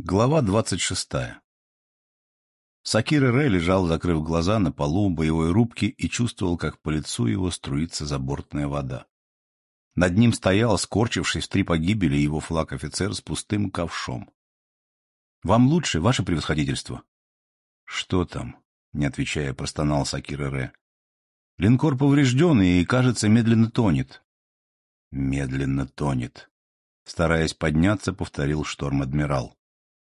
Глава двадцать шестая. Сакир Рэ лежал, закрыв глаза на полу боевой рубки и чувствовал, как по лицу его струится забортная вода. Над ним стоял, скорчившись в три погибели, его флаг офицер с пустым ковшом. — Вам лучше, ваше превосходительство? — Что там? — не отвечая, простонал Сакир Рэ. — Линкор поврежден и, кажется, медленно тонет. — Медленно тонет. Стараясь подняться, повторил шторм-адмирал.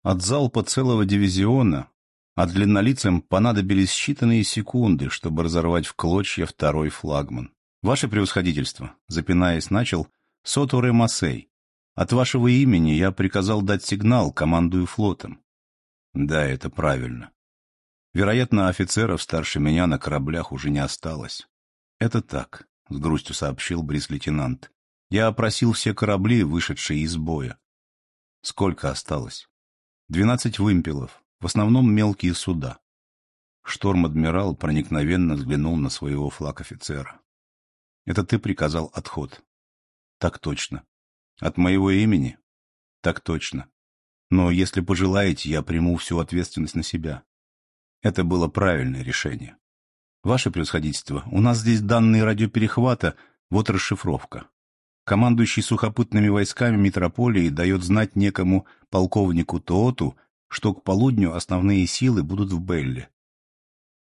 От залпа целого дивизиона, а длиннолицам понадобились считанные секунды, чтобы разорвать в клочья второй флагман. Ваше превосходительство, запинаясь, начал Сотуре Масей. От вашего имени я приказал дать сигнал, командую флотом. Да, это правильно. Вероятно, офицеров старше меня на кораблях уже не осталось. Это так, с грустью сообщил бриз-лейтенант. Я опросил все корабли, вышедшие из боя. Сколько осталось? Двенадцать вымпелов, в основном мелкие суда. Шторм-адмирал проникновенно взглянул на своего флаг-офицера. — Это ты приказал отход? — Так точно. — От моего имени? — Так точно. Но если пожелаете, я приму всю ответственность на себя. Это было правильное решение. Ваше превосходительство, у нас здесь данные радиоперехвата, вот расшифровка. Командующий сухопутными войсками метрополии дает знать некому полковнику Тооту, что к полудню основные силы будут в Белле.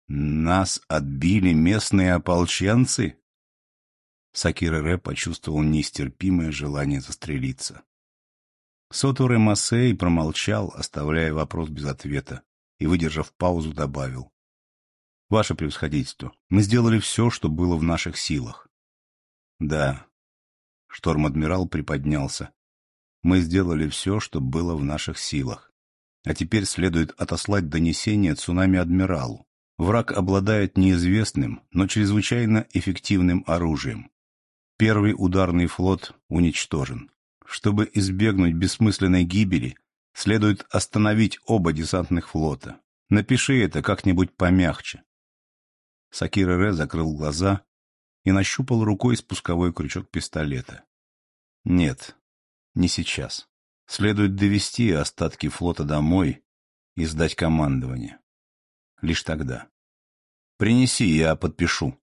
«Нас отбили местные ополченцы?» Сакира Ре почувствовал нестерпимое желание застрелиться. Сотуре Массей промолчал, оставляя вопрос без ответа, и, выдержав паузу, добавил. «Ваше превосходительство, мы сделали все, что было в наших силах». «Да, Шторм-адмирал приподнялся. Мы сделали все, что было в наших силах. А теперь следует отослать донесение цунами-адмиралу. Враг обладает неизвестным, но чрезвычайно эффективным оружием. Первый ударный флот уничтожен. Чтобы избегнуть бессмысленной гибели, следует остановить оба десантных флота. Напиши это как-нибудь помягче. Сакира Ре закрыл глаза и нащупал рукой спусковой крючок пистолета. Нет, не сейчас. Следует довести остатки флота домой и сдать командование. Лишь тогда. Принеси, я подпишу.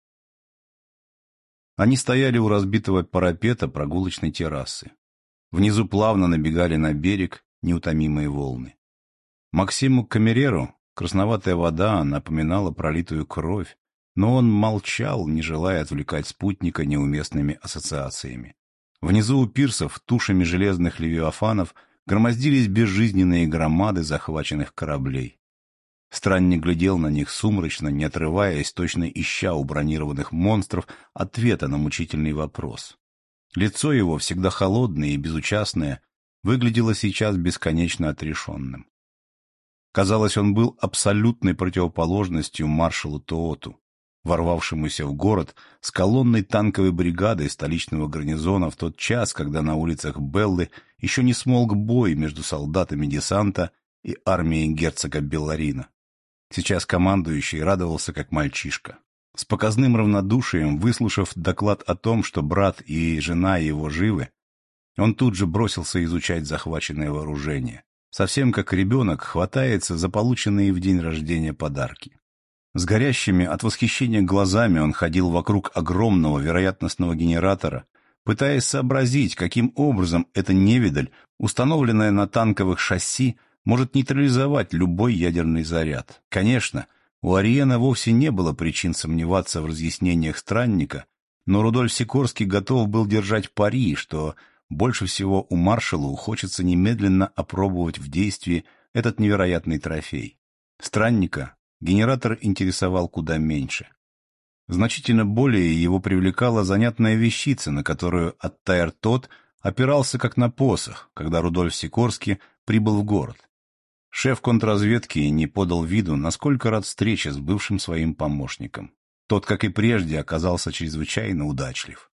Они стояли у разбитого парапета прогулочной террасы. Внизу плавно набегали на берег неутомимые волны. Максиму Камереру красноватая вода напоминала пролитую кровь, но он молчал, не желая отвлекать спутника неуместными ассоциациями. Внизу у пирсов тушами железных левиафанов громоздились безжизненные громады захваченных кораблей. Странник глядел на них сумрачно, не отрываясь, точно ища у бронированных монстров ответа на мучительный вопрос. Лицо его, всегда холодное и безучастное, выглядело сейчас бесконечно отрешенным. Казалось, он был абсолютной противоположностью маршалу Тооту ворвавшемуся в город с колонной танковой бригады столичного гарнизона в тот час, когда на улицах Беллы еще не смолк бой между солдатами десанта и армией герцога Белларина. Сейчас командующий радовался как мальчишка. С показным равнодушием, выслушав доклад о том, что брат и жена его живы, он тут же бросился изучать захваченное вооружение. Совсем как ребенок хватается за полученные в день рождения подарки. С горящими от восхищения глазами он ходил вокруг огромного вероятностного генератора, пытаясь сообразить, каким образом эта невидаль, установленная на танковых шасси, может нейтрализовать любой ядерный заряд. Конечно, у Ариена вовсе не было причин сомневаться в разъяснениях странника, но Рудольф Сикорский готов был держать пари, что больше всего у маршалу хочется немедленно опробовать в действии этот невероятный трофей. Странника генератор интересовал куда меньше. Значительно более его привлекала занятная вещица, на которую Аттайр тот опирался как на посох, когда Рудольф Сикорский прибыл в город. Шеф контрразведки не подал виду, насколько рад встрече с бывшим своим помощником. Тот, как и прежде, оказался чрезвычайно удачлив.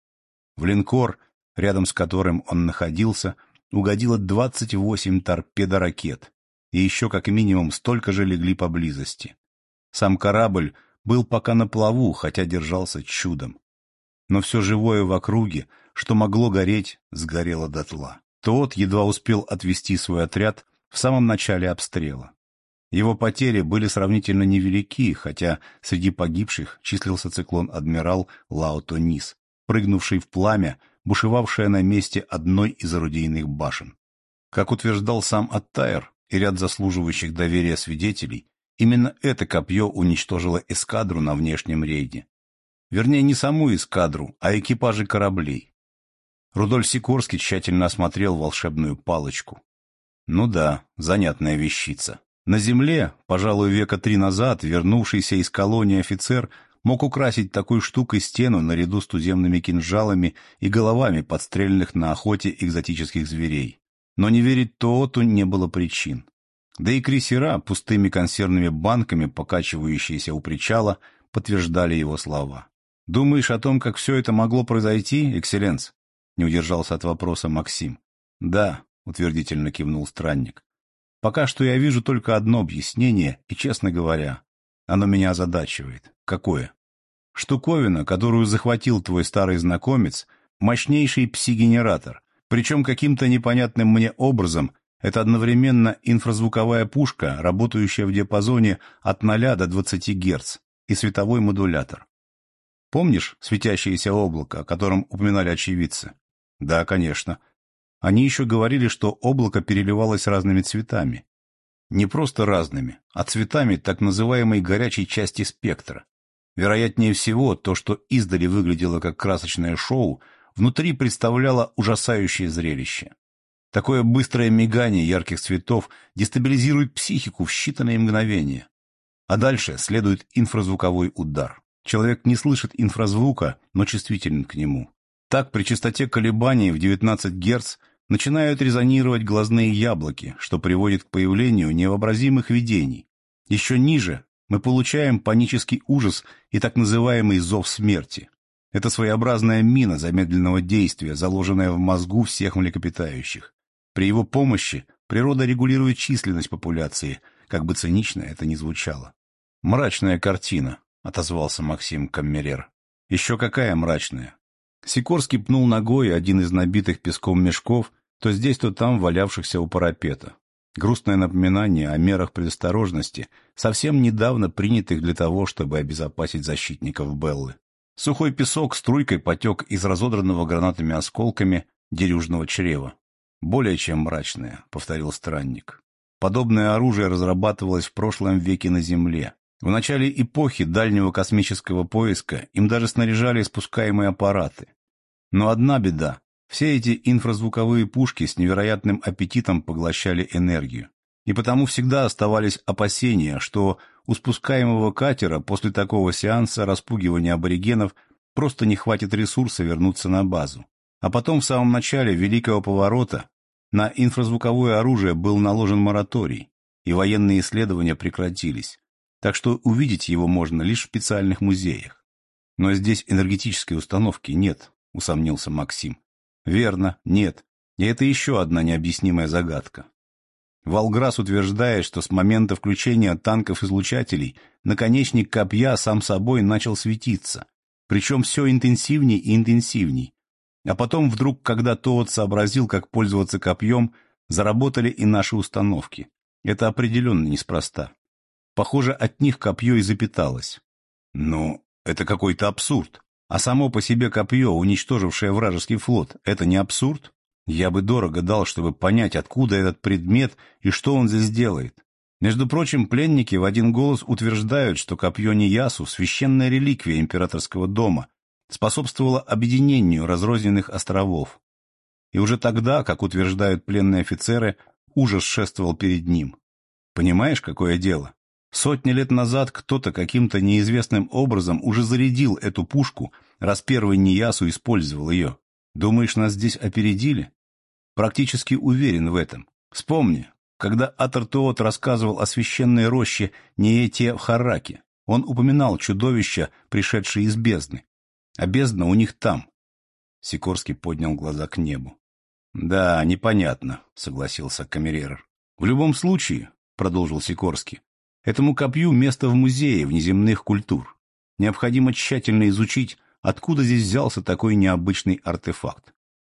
В линкор, рядом с которым он находился, угодило 28 торпедоракет, и еще как минимум столько же легли поблизости. Сам корабль был пока на плаву, хотя держался чудом. Но все живое в округе, что могло гореть, сгорело дотла. Тот едва успел отвести свой отряд в самом начале обстрела. Его потери были сравнительно невелики, хотя среди погибших числился циклон-адмирал Лаото Нис, прыгнувший в пламя, бушевавшее на месте одной из орудийных башен. Как утверждал сам Аттайр и ряд заслуживающих доверия свидетелей, именно это копье уничтожило эскадру на внешнем рейде. Вернее, не саму эскадру, а экипажи кораблей. Рудольф Сикорский тщательно осмотрел волшебную палочку. Ну да, занятная вещица. На земле, пожалуй, века три назад, вернувшийся из колонии офицер мог украсить такой штукой стену наряду с туземными кинжалами и головами подстреленных на охоте экзотических зверей. Но не верить Тооту не было причин. Да и крейсера, пустыми консервными банками, покачивающиеся у причала, подтверждали его слова. «Думаешь о том, как все это могло произойти, экселленс?» — не удержался от вопроса Максим. «Да», — утвердительно кивнул странник. «Пока что я вижу только одно объяснение, и, честно говоря, оно меня озадачивает. Какое? Штуковина, которую захватил твой старый знакомец, мощнейший пси-генератор. Причем каким-то непонятным мне образом это одновременно инфразвуковая пушка, работающая в диапазоне от 0 до 20 Гц, и световой модулятор. Помнишь светящееся облако, о котором упоминали очевидцы? Да, конечно. Они еще говорили, что облако переливалось разными цветами. Не просто разными, а цветами так называемой горячей части спектра. Вероятнее всего, то, что издали выглядело как красочное шоу, внутри представляло ужасающее зрелище. Такое быстрое мигание ярких цветов дестабилизирует психику в считанные мгновения. А дальше следует инфразвуковой удар. Человек не слышит инфразвука, но чувствителен к нему. Так, при частоте колебаний в 19 Гц начинают резонировать глазные яблоки, что приводит к появлению невообразимых видений. Еще ниже мы получаем панический ужас и так называемый зов смерти. Это своеобразная мина замедленного действия, заложенная в мозгу всех млекопитающих. При его помощи природа регулирует численность популяции, как бы цинично это ни звучало. «Мрачная картина», — отозвался Максим Каммерер. «Еще какая мрачная? Сикорский пнул ногой один из набитых песком мешков, то здесь, то там валявшихся у парапета. Грустное напоминание о мерах предосторожности, совсем недавно принятых для того, чтобы обезопасить защитников Беллы. Сухой песок струйкой потек из разодранного гранатами осколками дерюжного чрева. «Более чем мрачное», — повторил странник. Подобное оружие разрабатывалось в прошлом веке на Земле. В начале эпохи дальнего космического поиска им даже снаряжали спускаемые аппараты. Но одна беда. Все эти инфразвуковые пушки с невероятным аппетитом поглощали энергию. И потому всегда оставались опасения, что у спускаемого катера после такого сеанса распугивания аборигенов просто не хватит ресурса вернуться на базу. А потом в самом начале Великого поворота на инфразвуковое оружие был наложен мораторий, и военные исследования прекратились так что увидеть его можно лишь в специальных музеях. Но здесь энергетической установки нет, усомнился Максим. Верно, нет. И это еще одна необъяснимая загадка. Волграс утверждает, что с момента включения танков-излучателей наконечник копья сам собой начал светиться, причем все интенсивней и интенсивней. А потом вдруг, когда тот сообразил, как пользоваться копьем, заработали и наши установки. Это определенно неспроста. Похоже, от них копье и запиталось. Ну, это какой-то абсурд. А само по себе копье, уничтожившее вражеский флот, это не абсурд? Я бы дорого дал, чтобы понять, откуда этот предмет и что он здесь делает. Между прочим, пленники в один голос утверждают, что копье Ниясу, священная реликвия императорского дома, способствовало объединению разрозненных островов. И уже тогда, как утверждают пленные офицеры, ужас шествовал перед ним. Понимаешь, какое дело? Сотни лет назад кто-то каким-то неизвестным образом уже зарядил эту пушку, раз первый Ниясу использовал ее. Думаешь, нас здесь опередили? Практически уверен в этом. Вспомни, когда Атартоот рассказывал о священной роще Ниете в Хараке, он упоминал чудовища, пришедшие из бездны. А бездна у них там. Сикорский поднял глаза к небу. «Да, непонятно», — согласился Камерер. «В любом случае», — продолжил Сикорский, Этому копью место в музее внеземных культур. Необходимо тщательно изучить, откуда здесь взялся такой необычный артефакт.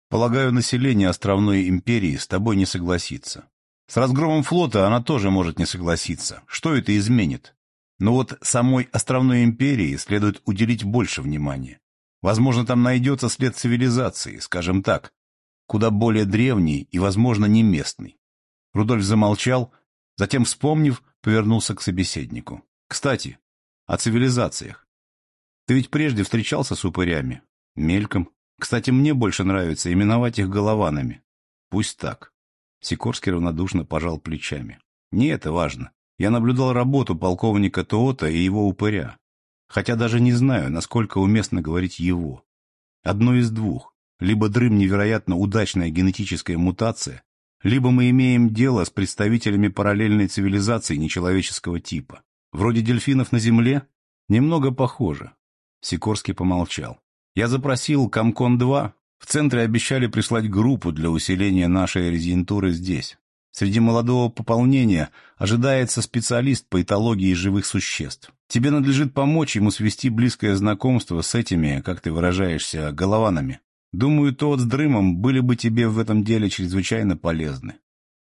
Полагаю, население островной империи с тобой не согласится. С разгромом флота она тоже может не согласиться. Что это изменит? Но вот самой островной империи следует уделить больше внимания. Возможно, там найдется след цивилизации, скажем так, куда более древний и, возможно, не местный. Рудольф замолчал, затем, вспомнив, повернулся к собеседнику. «Кстати, о цивилизациях. Ты ведь прежде встречался с упырями? Мельком. Кстати, мне больше нравится именовать их голованами. Пусть так. Сикорский равнодушно пожал плечами. Не это важно. Я наблюдал работу полковника Тоота и его упыря. Хотя даже не знаю, насколько уместно говорить «его». Одно из двух. Либо дрым невероятно удачная генетическая мутация, либо мы имеем дело с представителями параллельной цивилизации нечеловеческого типа. Вроде дельфинов на Земле? Немного похоже. Сикорский помолчал. Я запросил Комкон-2. В центре обещали прислать группу для усиления нашей резидентуры здесь. Среди молодого пополнения ожидается специалист по этологии живых существ. Тебе надлежит помочь ему свести близкое знакомство с этими, как ты выражаешься, голованами. Думаю, тот с Дрымом были бы тебе в этом деле чрезвычайно полезны.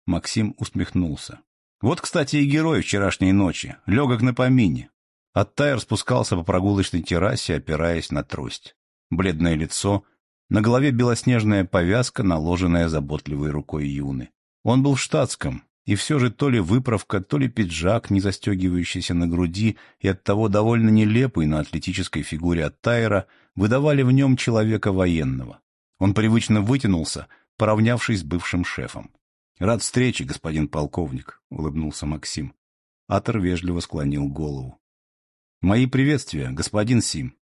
Максим усмехнулся. Вот, кстати, и герой вчерашней ночи, легок на помине. Оттайр спускался по прогулочной террасе, опираясь на трость. Бледное лицо, на голове белоснежная повязка, наложенная заботливой рукой Юны. Он был в штатском, и все же то ли выправка, то ли пиджак, не застегивающийся на груди и оттого довольно нелепый на атлетической фигуре Оттайра, выдавали в нем человека военного. Он привычно вытянулся, поравнявшись с бывшим шефом. «Рад встрече, господин полковник», — улыбнулся Максим. Атор вежливо склонил голову. «Мои приветствия, господин Сим.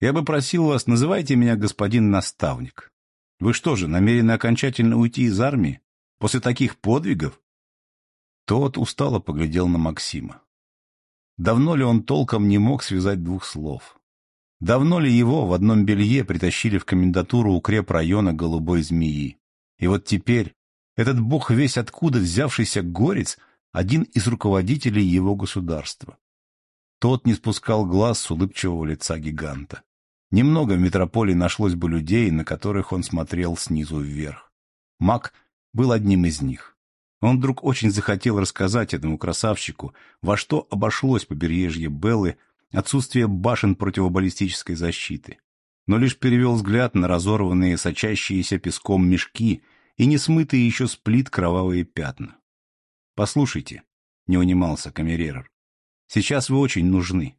Я бы просил вас, называйте меня господин наставник. Вы что же, намерены окончательно уйти из армии? После таких подвигов?» Тот устало поглядел на Максима. Давно ли он толком не мог связать двух слов? Давно ли его в одном белье притащили в комендатуру укрепрайона голубой змеи? И вот теперь этот бог весь откуда взявшийся горец — один из руководителей его государства. Тот не спускал глаз с улыбчивого лица гиганта. Немного в метрополии нашлось бы людей, на которых он смотрел снизу вверх. Мак был одним из них. Он вдруг очень захотел рассказать этому красавчику, во что обошлось побережье Беллы отсутствие башен противобаллистической защиты, но лишь перевел взгляд на разорванные, сочащиеся песком мешки и не смытые еще с плит кровавые пятна. «Послушайте», — не унимался камеререр, — «сейчас вы очень нужны.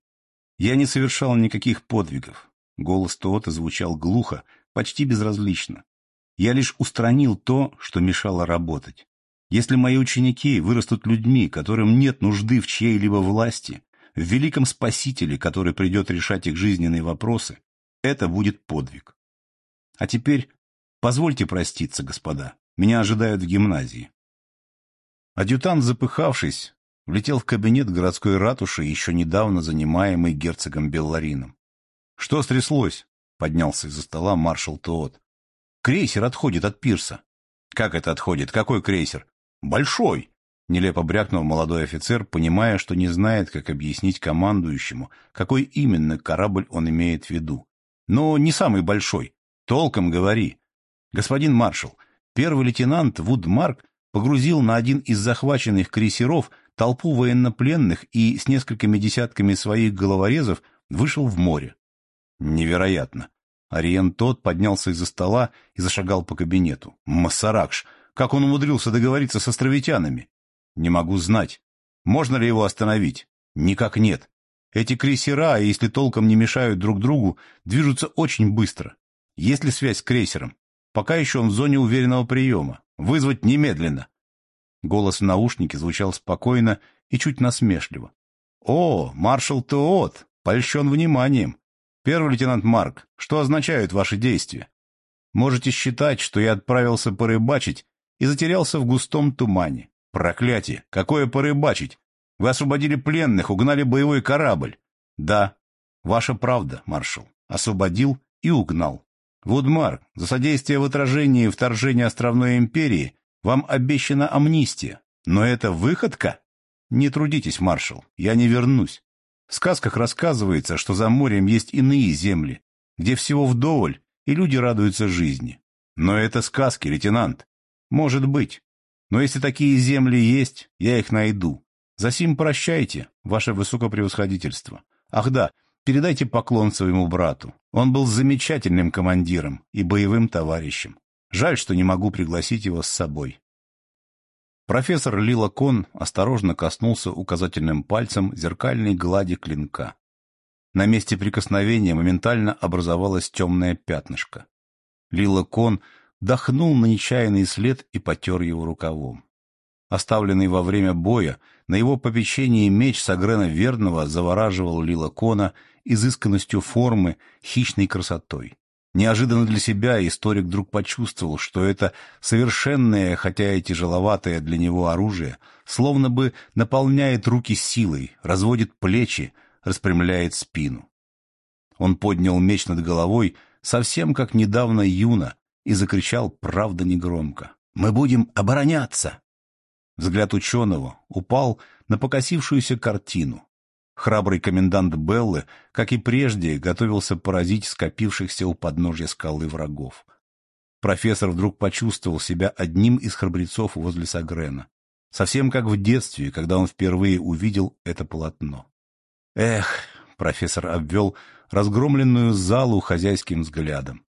Я не совершал никаких подвигов». Голос Тоота звучал глухо, почти безразлично. «Я лишь устранил то, что мешало работать. Если мои ученики вырастут людьми, которым нет нужды в чьей-либо власти, в великом спасителе, который придет решать их жизненные вопросы, это будет подвиг. А теперь позвольте проститься, господа. Меня ожидают в гимназии. Адъютант, запыхавшись, влетел в кабинет городской ратуши, еще недавно занимаемый герцогом Белларином. — Что стряслось? — поднялся из-за стола маршал Тоот. — Крейсер отходит от пирса. — Как это отходит? Какой крейсер? — Большой. Нелепо брякнул молодой офицер, понимая, что не знает, как объяснить командующему, какой именно корабль он имеет в виду. Но не самый большой. Толком говори. Господин маршал, первый лейтенант Вудмарк погрузил на один из захваченных крейсеров толпу военнопленных и с несколькими десятками своих головорезов вышел в море. Невероятно. Ариен тот поднялся из-за стола и зашагал по кабинету. Массаракш! Как он умудрился договориться с островитянами? Не могу знать. Можно ли его остановить? Никак нет. Эти крейсера, если толком не мешают друг другу, движутся очень быстро. Есть ли связь с крейсером? Пока еще он в зоне уверенного приема. Вызвать немедленно. Голос в наушнике звучал спокойно и чуть насмешливо. «О, маршал Теот, польщен вниманием. Первый лейтенант Марк, что означают ваши действия? Можете считать, что я отправился порыбачить и затерялся в густом тумане. Проклятие! Какое порыбачить! Вы освободили пленных, угнали боевой корабль. Да, ваша правда, маршал. Освободил и угнал. Вудмар, за содействие в отражении вторжения островной империи вам обещана амнистия. Но это выходка? Не трудитесь, маршал, я не вернусь. В сказках рассказывается, что за морем есть иные земли, где всего вдоволь, и люди радуются жизни. Но это сказки, лейтенант. Может быть. Но если такие земли есть, я их найду. Засим прощайте, ваше высокопревосходительство. Ах да, передайте поклон своему брату. Он был замечательным командиром и боевым товарищем. Жаль, что не могу пригласить его с собой. Профессор Лила Кон осторожно коснулся указательным пальцем зеркальной глади клинка. На месте прикосновения моментально образовалось темное пятнышко. Лила Кон дохнул на нечаянный след и потер его рукавом. Оставленный во время боя, на его попечении меч Сагрена Верного завораживал Лила Кона изысканностью формы, хищной красотой. Неожиданно для себя историк вдруг почувствовал, что это совершенное, хотя и тяжеловатое для него оружие, словно бы наполняет руки силой, разводит плечи, распрямляет спину. Он поднял меч над головой, совсем как недавно Юна, и закричал, правда негромко, «Мы будем обороняться!» Взгляд ученого упал на покосившуюся картину. Храбрый комендант Беллы, как и прежде, готовился поразить скопившихся у подножья скалы врагов. Профессор вдруг почувствовал себя одним из храбрецов возле Сагрена. Совсем как в детстве, когда он впервые увидел это полотно. Эх, профессор обвел разгромленную залу хозяйским взглядом.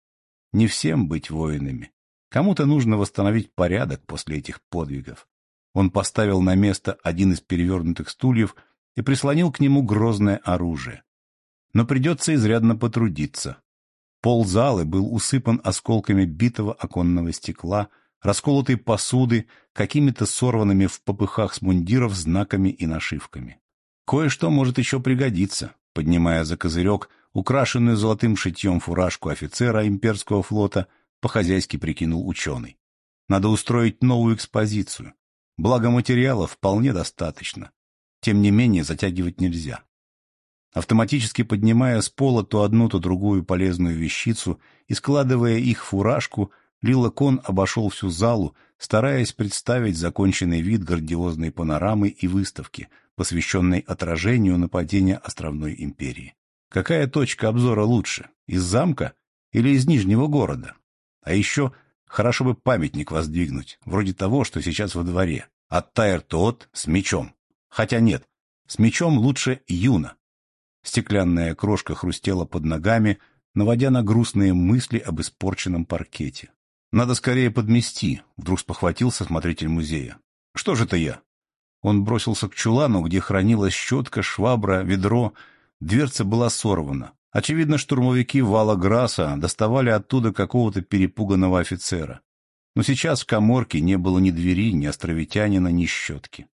Не всем быть воинами. Кому-то нужно восстановить порядок после этих подвигов. Он поставил на место один из перевернутых стульев и прислонил к нему грозное оружие. Но придется изрядно потрудиться. Пол залы был усыпан осколками битого оконного стекла, расколотой посуды, какими-то сорванными в попыхах с мундиров знаками и нашивками. Кое-что может еще пригодиться, поднимая за козырек украшенную золотым шитьем фуражку офицера имперского флота, по-хозяйски прикинул ученый. Надо устроить новую экспозицию. Благо материала вполне достаточно. Тем не менее, затягивать нельзя. Автоматически поднимая с пола то одну, то другую полезную вещицу и складывая их в фуражку, Лила Кон обошел всю залу, стараясь представить законченный вид грандиозной панорамы и выставки, посвященной отражению нападения островной империи. Какая точка обзора лучше, из замка или из Нижнего города? А еще хорошо бы памятник воздвигнуть, вроде того, что сейчас во дворе. Оттайр тот с мечом. Хотя нет, с мечом лучше Юна. Стеклянная крошка хрустела под ногами, наводя на грустные мысли об испорченном паркете. «Надо скорее подмести», — вдруг спохватился смотритель музея. «Что же это я?» Он бросился к чулану, где хранилась щетка, швабра, ведро. Дверца была сорвана. Очевидно, штурмовики вала Граса доставали оттуда какого-то перепуганного офицера. Но сейчас в коморке не было ни двери, ни островитянина, ни щетки.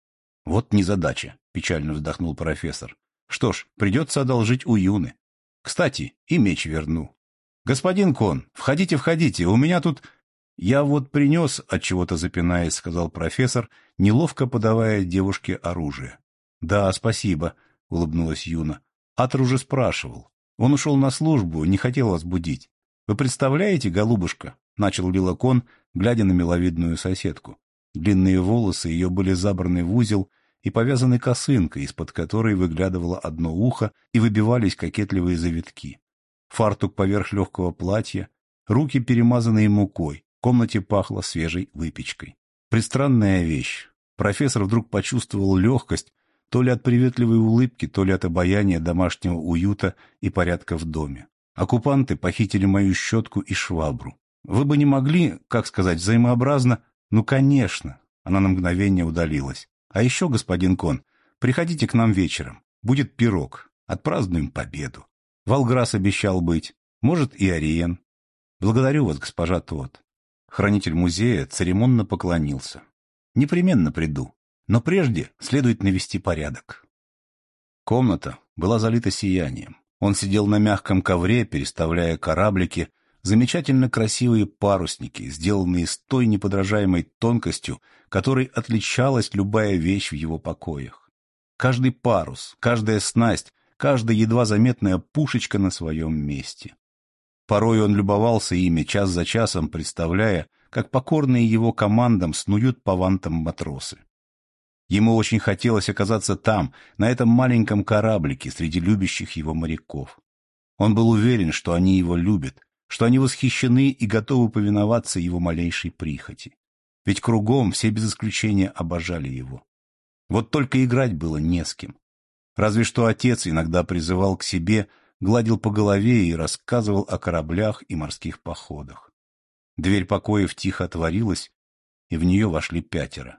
Вот незадача, печально вздохнул профессор. Что ж, придется одолжить у Юны. Кстати, и меч верну. Господин Кон, входите, входите, у меня тут... Я вот принес, от чего-то запинаясь, сказал профессор, неловко подавая девушке оружие. Да, спасибо, улыбнулась Юна. Атр уже спрашивал. Он ушел на службу, не хотел вас будить. Вы представляете, голубушка, начал Лилакон, глядя на миловидную соседку. Длинные волосы ее были забраны в узел и повязаны косынкой, из-под которой выглядывало одно ухо и выбивались кокетливые завитки. Фартук поверх легкого платья, руки перемазанные мукой, в комнате пахло свежей выпечкой. Пристранная вещь. Профессор вдруг почувствовал легкость, то ли от приветливой улыбки, то ли от обаяния домашнего уюта и порядка в доме. Оккупанты похитили мою щетку и швабру. Вы бы не могли, как сказать, взаимообразно ну, конечно. Она на мгновение удалилась. А еще, господин Кон, приходите к нам вечером. Будет пирог. Отпразднуем победу. Волграс обещал быть. Может, и Ариен. Благодарю вас, госпожа Тот. Хранитель музея церемонно поклонился. Непременно приду. Но прежде следует навести порядок. Комната была залита сиянием. Он сидел на мягком ковре, переставляя кораблики, замечательно красивые парусники, сделанные с той неподражаемой тонкостью, которой отличалась любая вещь в его покоях. Каждый парус, каждая снасть, каждая едва заметная пушечка на своем месте. Порой он любовался ими час за часом, представляя, как покорные его командам снуют по вантам матросы. Ему очень хотелось оказаться там, на этом маленьком кораблике, среди любящих его моряков. Он был уверен, что они его любят, что они восхищены и готовы повиноваться его малейшей прихоти. ведь кругом все без исключения обожали его. Вот только играть было не с кем. Разве что отец иногда призывал к себе, гладил по голове и рассказывал о кораблях и морских походах. Дверь покоев тихо отворилась, и в нее вошли пятеро.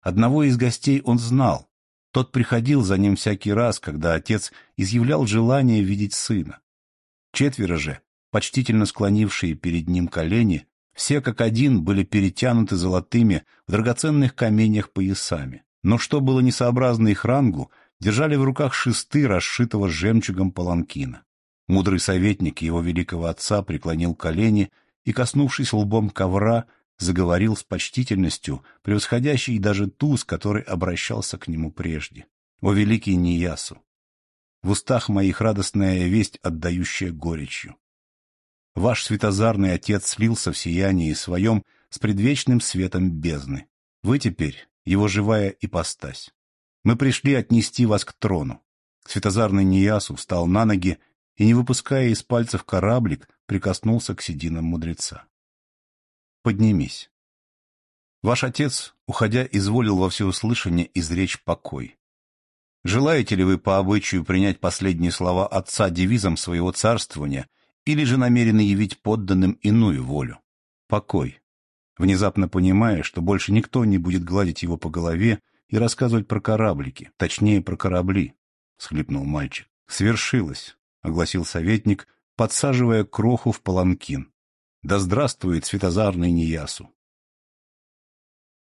Одного из гостей он знал. Тот приходил за ним всякий раз, когда отец изъявлял желание видеть сына. Четверо же, почтительно склонившие перед ним колени, все как один были перетянуты золотыми в драгоценных каменьях поясами. Но что было несообразно их рангу, держали в руках шесты, расшитого жемчугом паланкина. Мудрый советник его великого отца преклонил колени и, коснувшись лбом ковра, заговорил с почтительностью, превосходящей даже ту, с которой обращался к нему прежде. «О великий Ниясу! В устах моих радостная весть, отдающая горечью. Ваш светозарный отец слился в сиянии своем с предвечным светом бездны. Вы теперь его живая ипостась. Мы пришли отнести вас к трону. Светозарный Ниясу встал на ноги и, не выпуская из пальцев кораблик, прикоснулся к сединам мудреца поднимись. Ваш отец, уходя, изволил во всеуслышание изречь покой. Желаете ли вы по обычаю принять последние слова отца девизом своего царствования или же намерены явить подданным иную волю? Покой. Внезапно понимая, что больше никто не будет гладить его по голове и рассказывать про кораблики, точнее, про корабли, — схлипнул мальчик. «Свершилось», — огласил советник, подсаживая кроху в паланкин. Да здравствует светозарный Ниясу!